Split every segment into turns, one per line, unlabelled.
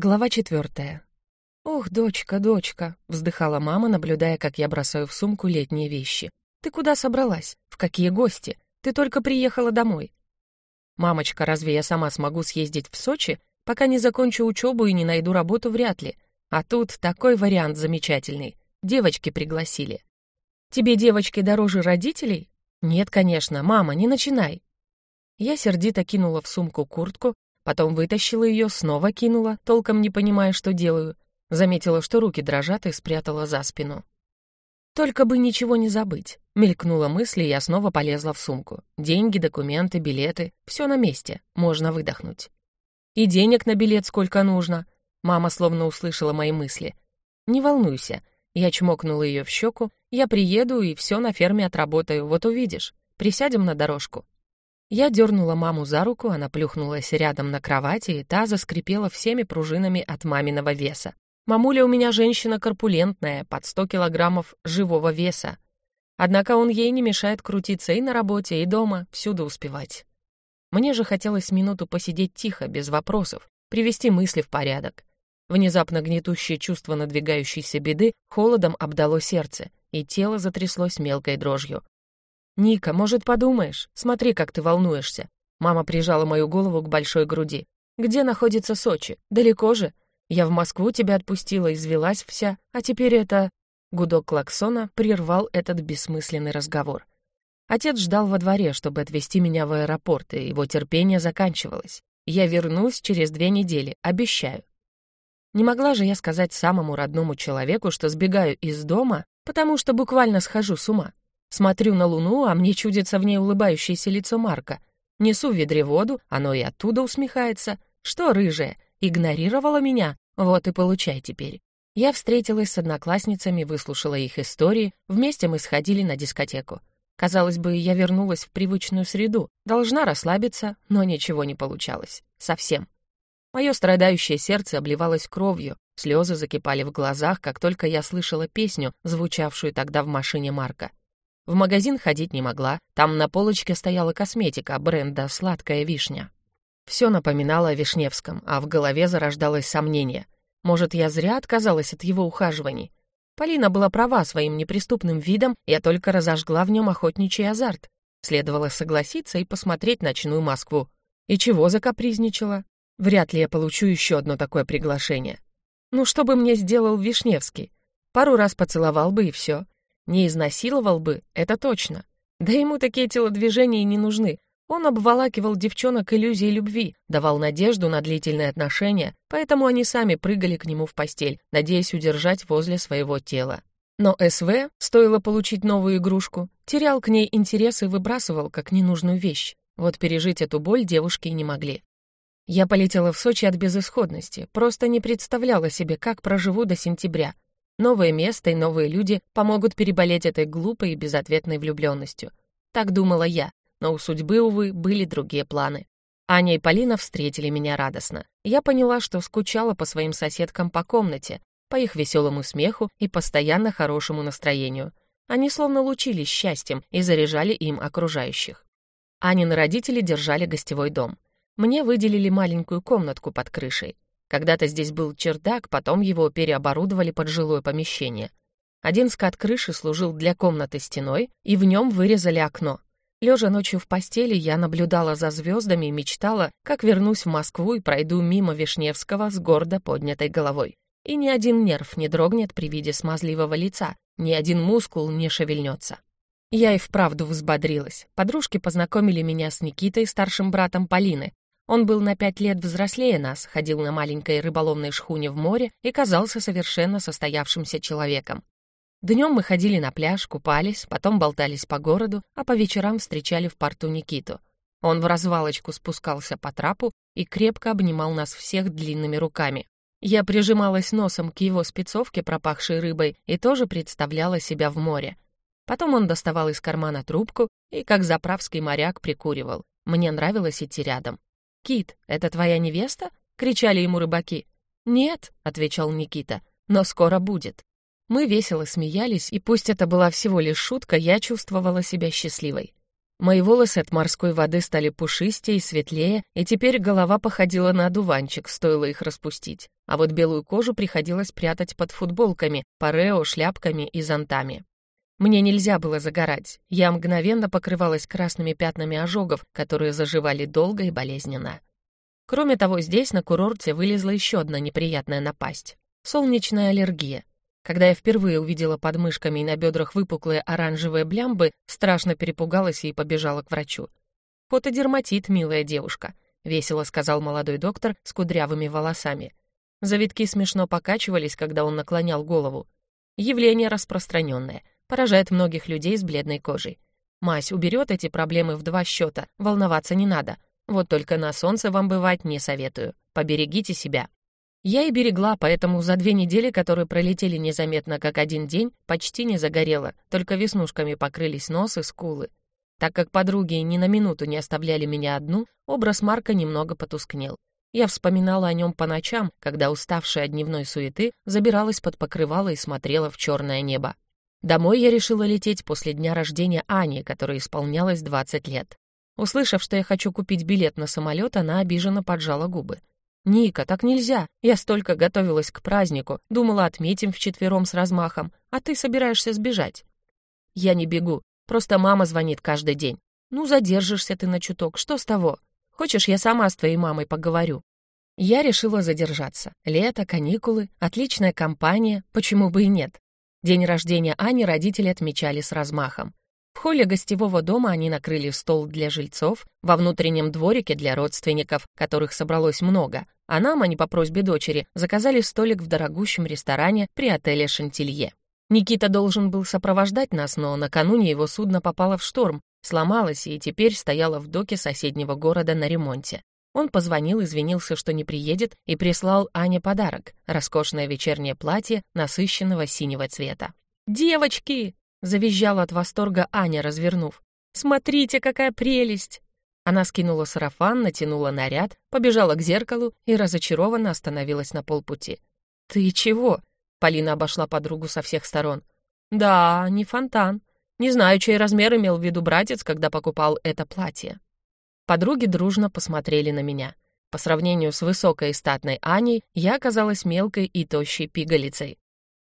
Глава четвертая. «Ох, дочка, дочка!» — вздыхала мама, наблюдая, как я бросаю в сумку летние вещи. «Ты куда собралась? В какие гости? Ты только приехала домой». «Мамочка, разве я сама смогу съездить в Сочи? Пока не закончу учебу и не найду работу, вряд ли. А тут такой вариант замечательный. Девочки пригласили». «Тебе девочки дороже родителей?» «Нет, конечно. Мама, не начинай». Я сердито кинула в сумку куртку, Потом вытащила ее, снова кинула, толком не понимая, что делаю. Заметила, что руки дрожат, и спрятала за спину. «Только бы ничего не забыть», — мелькнула мысль, и я снова полезла в сумку. Деньги, документы, билеты — все на месте, можно выдохнуть. «И денег на билет сколько нужно?» Мама словно услышала мои мысли. «Не волнуйся». Я чмокнула ее в щеку. «Я приеду и все на ферме отработаю, вот увидишь. Присядем на дорожку». Я дернула маму за руку, она плюхнулась рядом на кровати, и та заскрипела всеми пружинами от маминого веса. Мамуля у меня женщина корпулентная, под сто килограммов живого веса. Однако он ей не мешает крутиться и на работе, и дома, всюду успевать. Мне же хотелось минуту посидеть тихо, без вопросов, привести мысли в порядок. Внезапно гнетущее чувство надвигающейся беды холодом обдало сердце, и тело затряслось мелкой дрожью. «Ника, может, подумаешь? Смотри, как ты волнуешься». Мама прижала мою голову к большой груди. «Где находится Сочи? Далеко же? Я в Москву тебя отпустила, извелась вся, а теперь это...» Гудок клаксона прервал этот бессмысленный разговор. Отец ждал во дворе, чтобы отвезти меня в аэропорт, и его терпение заканчивалось. Я вернусь через две недели, обещаю. Не могла же я сказать самому родному человеку, что сбегаю из дома, потому что буквально схожу с ума. Смотрю на луну, а мне чудится в ней улыбающееся лицо Марка. Несу в ведре воду, оно и оттуда усмехается. Что, рыжая, игнорировала меня? Вот и получай теперь. Я встретилась с одноклассницами, выслушала их истории, вместе мы сходили на дискотеку. Казалось бы, я вернулась в привычную среду, должна расслабиться, но ничего не получалось. Совсем. Мое страдающее сердце обливалось кровью, слезы закипали в глазах, как только я слышала песню, звучавшую тогда в машине Марка. В магазин ходить не могла, там на полочке стояла косметика бренда «Сладкая вишня». Все напоминало о Вишневском, а в голове зарождалось сомнение. Может, я зря отказалась от его ухаживаний? Полина была права своим неприступным видом, я только разожгла в нем охотничий азарт. Следовало согласиться и посмотреть ночную Москву. И чего закапризничала? Вряд ли я получу еще одно такое приглашение. Ну, что бы мне сделал Вишневский? Пару раз поцеловал бы и все. Не изнасиловал бы, это точно. Да ему такие телодвижения и не нужны. Он обволакивал девчонок иллюзией любви, давал надежду на длительные отношения, поэтому они сами прыгали к нему в постель, надеясь удержать возле своего тела. Но СВ, стоило получить новую игрушку, терял к ней интерес и выбрасывал как ненужную вещь. Вот пережить эту боль девушки не могли. Я полетела в Сочи от безысходности, просто не представляла себе, как проживу до сентября, Новое место и новые люди помогут переболеть этой глупой и безответной влюбленностью. Так думала я, но у судьбы, увы, были другие планы. Аня и Полина встретили меня радостно. Я поняла, что скучала по своим соседкам по комнате, по их веселому смеху и постоянно хорошему настроению. Они словно лучились счастьем и заряжали им окружающих. Анины родители держали гостевой дом. Мне выделили маленькую комнатку под крышей. Когда-то здесь был чердак, потом его переоборудовали под жилое помещение. Один скат крыши служил для комнаты стеной, и в нем вырезали окно. Лежа ночью в постели, я наблюдала за звездами и мечтала, как вернусь в Москву и пройду мимо Вишневского с гордо поднятой головой. И ни один нерв не дрогнет при виде смазливого лица, ни один мускул не шевельнется. Я и вправду взбодрилась. Подружки познакомили меня с Никитой, старшим братом Полины, он был на пять лет взрослее нас, ходил на маленькой рыболовной шхуне в море и казался совершенно состоявшимся человеком. Днем мы ходили на пляж, купались, потом болтались по городу, а по вечерам встречали в порту Никиту. Он в развалочку спускался по трапу и крепко обнимал нас всех длинными руками. Я прижималась носом к его спецовке, пропахшей рыбой, и тоже представляла себя в море. Потом он доставал из кармана трубку и, как заправский моряк, прикуривал. Мне нравилось идти рядом. «Кит, это твоя невеста?» — кричали ему рыбаки. «Нет», — отвечал Никита, — «но скоро будет». Мы весело смеялись, и пусть это была всего лишь шутка, я чувствовала себя счастливой. Мои волосы от морской воды стали пушистее и светлее, и теперь голова походила на одуванчик, стоило их распустить. А вот белую кожу приходилось прятать под футболками, парео, шляпками и зонтами. Мне нельзя было загорать. Я мгновенно покрывалась красными пятнами ожогов, которые заживали долго и болезненно. Кроме того, здесь, на курорте, вылезла еще одна неприятная напасть — солнечная аллергия. Когда я впервые увидела под мышками и на бедрах выпуклые оранжевые блямбы, страшно перепугалась и побежала к врачу. «Фотодерматит, милая девушка», — весело сказал молодой доктор с кудрявыми волосами. Завитки смешно покачивались, когда он наклонял голову. Явление распространенное, поражает многих людей с бледной кожей. Мась уберет эти проблемы в два счета, волноваться не надо. Вот только на солнце вам бывать не советую. Поберегите себя. Я и берегла, поэтому за две недели, которые пролетели незаметно как один день, почти не загорела, только веснушками покрылись нос и скулы. Так как подруги ни на минуту не оставляли меня одну, образ Марка немного потускнел. Я вспоминала о нем по ночам, когда, уставшая от дневной суеты, забиралась под покрывало и смотрела в черное небо. Домой я решила лететь после дня рождения Ани, которой исполнялось 20 лет. Услышав, что я хочу купить билет на самолет, она обиженно поджала губы. «Ника, так нельзя. Я столько готовилась к празднику, думала, отметим вчетвером с размахом, а ты собираешься сбежать». «Я не бегу, просто мама звонит каждый день. Ну, задержишься ты на чуток, что с того? Хочешь, я сама с твоей мамой поговорю?» Я решила задержаться. Лето, каникулы, отличная компания, почему бы и нет. День рождения Ани родители отмечали с размахом. В холле гостевого дома они накрыли стол для жильцов, во внутреннем дворике для родственников, которых собралось много, а нам, они по просьбе дочери, заказали столик в дорогущем ресторане при отеле «Шантилье». Никита должен был сопровождать нас, но накануне его судно попало в шторм, сломалось и теперь стояло в доке соседнего города на ремонте. Он позвонил, извинился, что не приедет, и прислал Ане подарок — роскошное вечернее платье насыщенного синего цвета. «Девочки!» Завизжала от восторга Аня, развернув. «Смотрите, какая прелесть!» Она скинула сарафан, натянула наряд, побежала к зеркалу и разочарованно остановилась на полпути. «Ты чего?» Полина обошла подругу со всех сторон. «Да, не фонтан. Не знаю, чей размер имел в виду братец, когда покупал это платье». Подруги дружно посмотрели на меня. По сравнению с высокой и статной Аней, я оказалась мелкой и тощей пигалицей.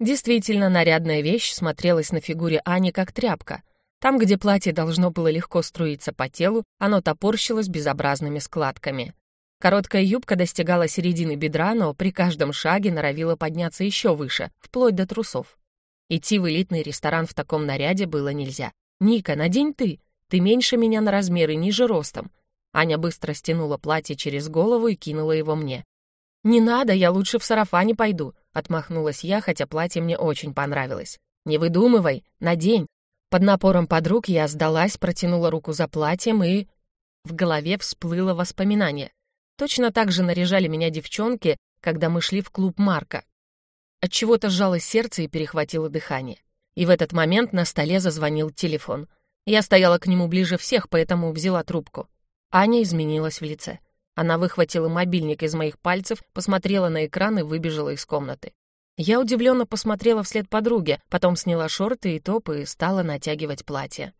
Действительно, нарядная вещь смотрелась на фигуре Ани как тряпка. Там, где платье должно было легко струиться по телу, оно топорщилось безобразными складками. Короткая юбка достигала середины бедра, но при каждом шаге норовила подняться еще выше, вплоть до трусов. Идти в элитный ресторан в таком наряде было нельзя. «Ника, надень ты! Ты меньше меня на размеры, ниже ростом!» Аня быстро стянула платье через голову и кинула его мне. «Не надо, я лучше в сарафане пойду», — отмахнулась я, хотя платье мне очень понравилось. «Не выдумывай, надень». Под напором подруг я сдалась, протянула руку за платьем и... В голове всплыло воспоминание. Точно так же наряжали меня девчонки, когда мы шли в клуб Марка. Отчего-то сжалось сердце и перехватило дыхание. И в этот момент на столе зазвонил телефон. Я стояла к нему ближе всех, поэтому взяла трубку. Аня изменилась в лице. Она выхватила мобильник из моих пальцев, посмотрела на экран и выбежала из комнаты. Я удивленно посмотрела вслед подруге, потом сняла шорты и топ и стала натягивать платье.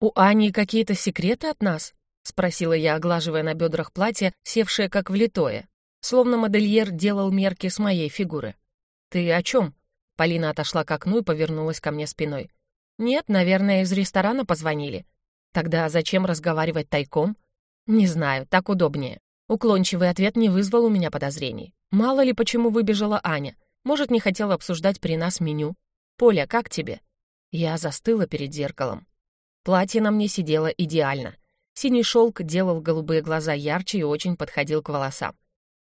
«У Ани какие-то секреты от нас?» — спросила я, оглаживая на бедрах платье, севшее как влитое. Словно модельер делал мерки с моей фигуры. «Ты о чем?» Полина отошла к окну и повернулась ко мне спиной. «Нет, наверное, из ресторана позвонили. Тогда зачем разговаривать тайком?» «Не знаю, так удобнее». Уклончивый ответ не вызвал у меня подозрений. Мало ли, почему выбежала Аня. Может, не хотела обсуждать при нас меню. «Поля, как тебе?» Я застыла перед зеркалом. Платье на мне сидело идеально. Синий шелк делал голубые глаза ярче и очень подходил к волосам.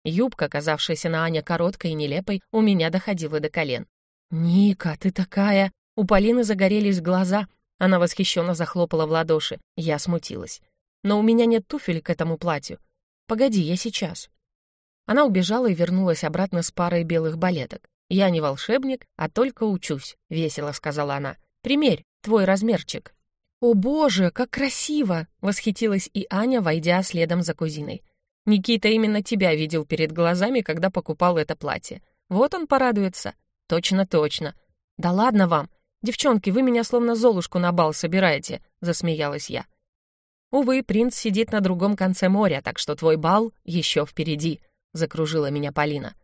Юбка, казавшаяся на Ане короткой и нелепой, у меня доходила до колен. «Ника, ты такая...» У Полины загорелись глаза. Она восхищенно захлопала в ладоши. Я смутилась но у меня нет туфель к этому платью. Погоди, я сейчас». Она убежала и вернулась обратно с парой белых балеток. «Я не волшебник, а только учусь», — весело сказала она. «Примерь, твой размерчик». «О боже, как красиво!» — восхитилась и Аня, войдя следом за кузиной. «Никита именно тебя видел перед глазами, когда покупал это платье. Вот он порадуется». «Точно, точно». «Да ладно вам! Девчонки, вы меня словно золушку на бал собираете», — засмеялась я. Увы, принц сидит на другом конце моря, так что твой бал еще впереди», — закружила меня Полина.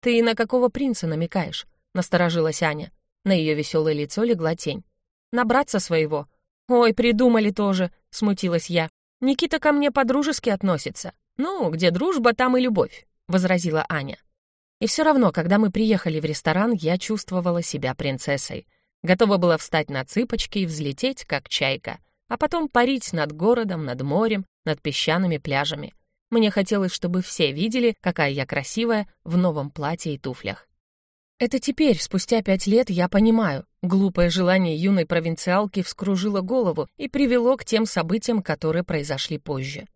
«Ты на какого принца намекаешь?» — насторожилась Аня. На ее веселое лицо легла тень. «Набраться своего?» «Ой, придумали тоже», — смутилась я. «Никита ко мне по-дружески относится. Ну, где дружба, там и любовь», — возразила Аня. И все равно, когда мы приехали в ресторан, я чувствовала себя принцессой. Готова была встать на цыпочки и взлететь, как чайка — а потом парить над городом, над морем, над песчаными пляжами. Мне хотелось, чтобы все видели, какая я красивая в новом платье и туфлях. Это теперь, спустя пять лет, я понимаю. Глупое желание юной провинциалки вскружило голову и привело к тем событиям, которые произошли позже.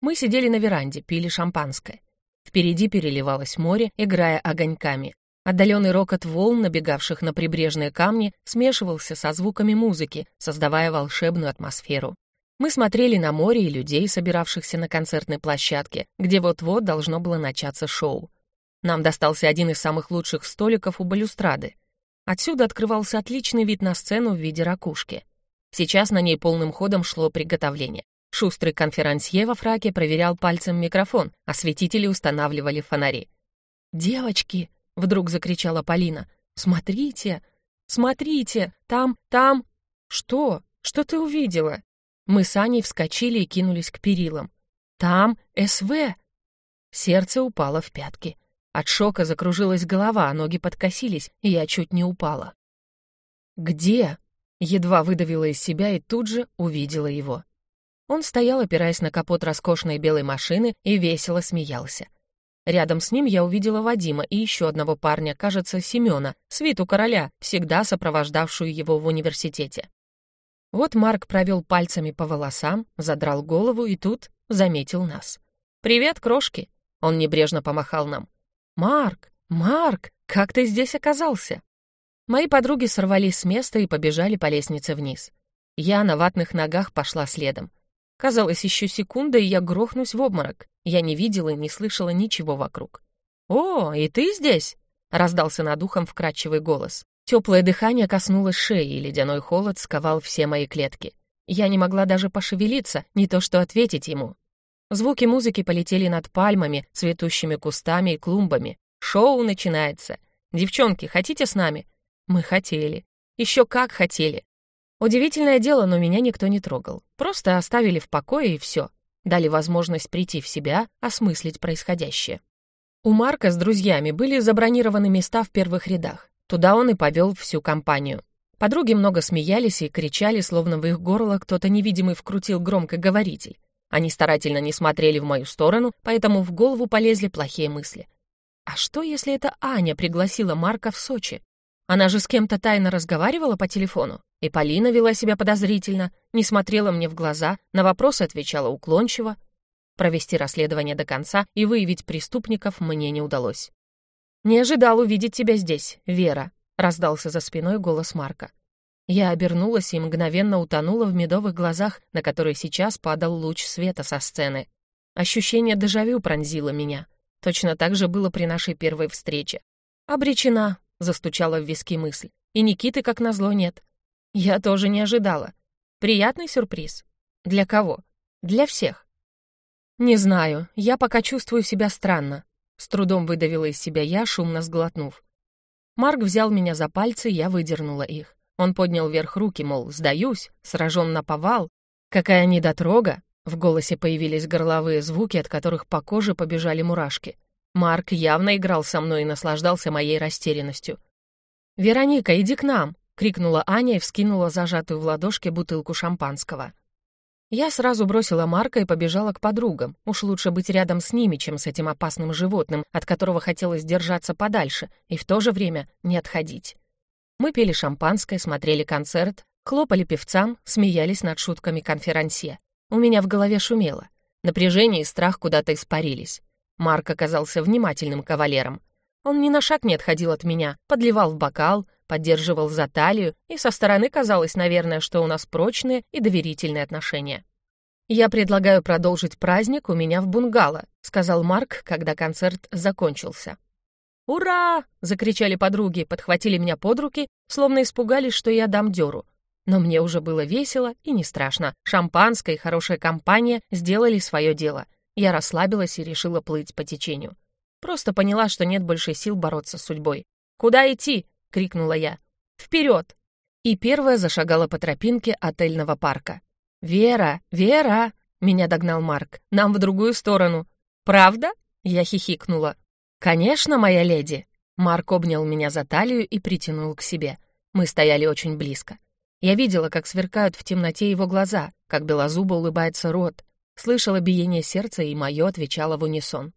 Мы сидели на веранде, пили шампанское. Впереди переливалось море, играя огоньками. Отдаленный рокот волн, набегавших на прибрежные камни, смешивался со звуками музыки, создавая волшебную атмосферу. Мы смотрели на море и людей, собиравшихся на концертной площадке, где вот-вот должно было начаться шоу. Нам достался один из самых лучших столиков у балюстрады. Отсюда открывался отличный вид на сцену в виде ракушки. Сейчас на ней полным ходом шло приготовление. Шустрый конферансье во фраке проверял пальцем микрофон, осветители устанавливали фонари. «Девочки!» — вдруг закричала Полина. «Смотрите! Смотрите! Там, там...» «Что? Что ты увидела?» Мы с Аней вскочили и кинулись к перилам. «Там СВ!» Сердце упало в пятки. От шока закружилась голова, ноги подкосились, и я чуть не упала. «Где?» — едва выдавила из себя и тут же увидела его. Он стоял, опираясь на капот роскошной белой машины, и весело смеялся. Рядом с ним я увидела Вадима и еще одного парня, кажется, Семена, свиту короля, всегда сопровождавшую его в университете. Вот Марк провел пальцами по волосам, задрал голову и тут заметил нас. «Привет, крошки!» Он небрежно помахал нам. «Марк! Марк! Как ты здесь оказался?» Мои подруги сорвались с места и побежали по лестнице вниз. Я на ватных ногах пошла следом. Казалось, еще секунда, и я грохнусь в обморок. Я не видела и не слышала ничего вокруг. «О, и ты здесь?» — раздался над ухом вкрадчивый голос. Теплое дыхание коснулось шеи, и ледяной холод сковал все мои клетки. Я не могла даже пошевелиться, не то что ответить ему. Звуки музыки полетели над пальмами, цветущими кустами и клумбами. Шоу начинается. «Девчонки, хотите с нами?» Мы хотели. Еще как хотели. Удивительное дело, но меня никто не трогал. Просто оставили в покое и все. Дали возможность прийти в себя, осмыслить происходящее. У Марка с друзьями были забронированы места в первых рядах. Туда он и повел всю компанию. Подруги много смеялись и кричали, словно в их горло кто-то невидимый вкрутил громкоговоритель. Они старательно не смотрели в мою сторону, поэтому в голову полезли плохие мысли. А что, если это Аня пригласила Марка в Сочи? Она же с кем-то тайно разговаривала по телефону. И Полина вела себя подозрительно, не смотрела мне в глаза, на вопросы отвечала уклончиво. Провести расследование до конца и выявить преступников мне не удалось. «Не ожидал увидеть тебя здесь, Вера», — раздался за спиной голос Марка. Я обернулась и мгновенно утонула в медовых глазах, на которые сейчас падал луч света со сцены. Ощущение дежавю пронзило меня. Точно так же было при нашей первой встрече. «Обречена», — застучала в виски мысль. «И Никиты, как назло, нет. Я тоже не ожидала. Приятный сюрприз. Для кого? Для всех. Не знаю, я пока чувствую себя странно. С трудом выдавила из себя я, шумно сглотнув. Марк взял меня за пальцы, я выдернула их. Он поднял вверх руки, мол, сдаюсь, сражен на повал. Какая недотрога! В голосе появились горловые звуки, от которых по коже побежали мурашки. Марк явно играл со мной и наслаждался моей растерянностью. «Вероника, иди к нам!» — крикнула Аня и вскинула зажатую в ладошке бутылку шампанского. Я сразу бросила Марка и побежала к подругам. Уж лучше быть рядом с ними, чем с этим опасным животным, от которого хотелось держаться подальше и в то же время не отходить. Мы пили шампанское, смотрели концерт, хлопали певцам, смеялись над шутками конферансье. У меня в голове шумело. Напряжение и страх куда-то испарились. Марк оказался внимательным кавалером. Он ни на шаг не отходил от меня, подливал в бокал, поддерживал за талию, и со стороны казалось, наверное, что у нас прочные и доверительные отношения. «Я предлагаю продолжить праздник у меня в бунгало», сказал Марк, когда концерт закончился. «Ура!» — закричали подруги, подхватили меня под руки, словно испугались, что я дам дёру. Но мне уже было весело и не страшно. Шампанское и хорошая компания сделали свое дело. Я расслабилась и решила плыть по течению. Просто поняла, что нет больше сил бороться с судьбой. «Куда идти?» — крикнула я. «Вперед!» И первая зашагала по тропинке отельного парка. «Вера! Вера!» — меня догнал Марк. «Нам в другую сторону». «Правда?» — я хихикнула. «Конечно, моя леди!» Марк обнял меня за талию и притянул к себе. Мы стояли очень близко. Я видела, как сверкают в темноте его глаза, как белозубо улыбается рот, слышала биение сердца, и мое отвечало в унисон.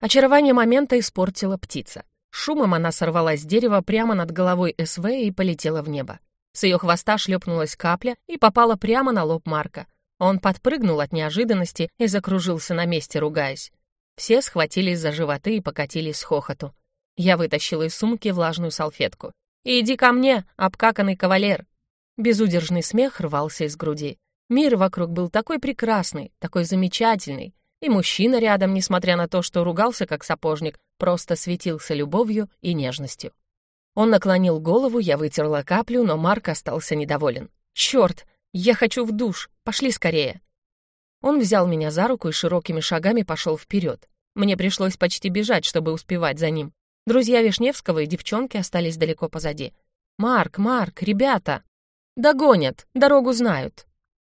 Очарование момента испортила птица. Шумом она сорвалась с дерева прямо над головой СВ и полетела в небо. С ее хвоста шлепнулась капля и попала прямо на лоб Марка. Он подпрыгнул от неожиданности и закружился на месте, ругаясь. Все схватились за животы и покатились с хохоту. Я вытащила из сумки влажную салфетку. «Иди ко мне, обкаканный кавалер!» Безудержный смех рвался из груди. Мир вокруг был такой прекрасный, такой замечательный, и мужчина рядом, несмотря на то, что ругался как сапожник, просто светился любовью и нежностью. Он наклонил голову, я вытерла каплю, но Марк остался недоволен. «Чёрт! Я хочу в душ! Пошли скорее!» Он взял меня за руку и широкими шагами пошел вперед. Мне пришлось почти бежать, чтобы успевать за ним. Друзья Вишневского и девчонки остались далеко позади. «Марк, Марк, ребята!» «Догонят, дорогу знают!»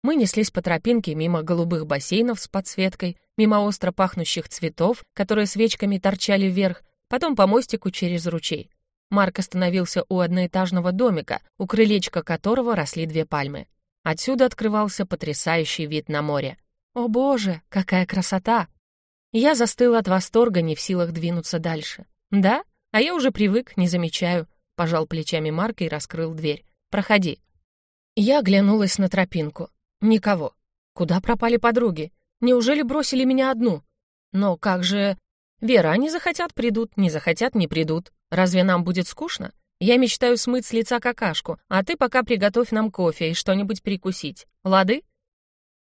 Мы неслись по тропинке мимо голубых бассейнов с подсветкой, мимо остро пахнущих цветов, которые свечками торчали вверх, потом по мостику через ручей. Марк остановился у одноэтажного домика, у крылечка которого росли две пальмы. Отсюда открывался потрясающий вид на море. «О боже, какая красота!» Я застыла от восторга, не в силах двинуться дальше. «Да? А я уже привык, не замечаю», — пожал плечами Марк и раскрыл дверь. «Проходи». Я оглянулась на тропинку. Никого. Куда пропали подруги? Неужели бросили меня одну? Но как же... Вера, они захотят, придут, не захотят, не придут. Разве нам будет скучно? Я мечтаю смыть с лица какашку, а ты пока приготовь нам кофе и что-нибудь перекусить. Лады?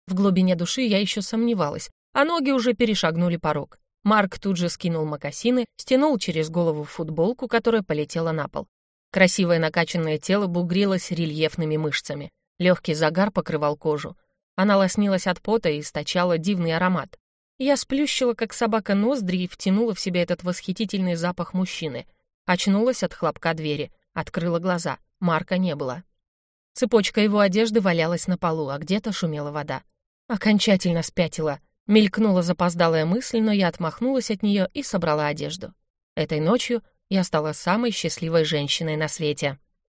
В глубине души я еще сомневалась, а ноги уже перешагнули порог. Марк тут же скинул мокасины, стянул через голову футболку, которая полетела на пол. Красивое накачанное тело бугрилось рельефными мышцами. Легкий загар покрывал кожу. Она лоснилась от пота и источала дивный аромат. Я сплющила, как собака, ноздри и втянула в себя этот восхитительный запах мужчины. Очнулась от хлопка двери, открыла глаза. Марка не было. Цепочка его одежды валялась на полу, а где-то шумела вода. Окончательно спятила. Мелькнула запоздалая мысль, но я отмахнулась от нее и собрала одежду. Этой ночью я стала самой счастливой женщиной на свете.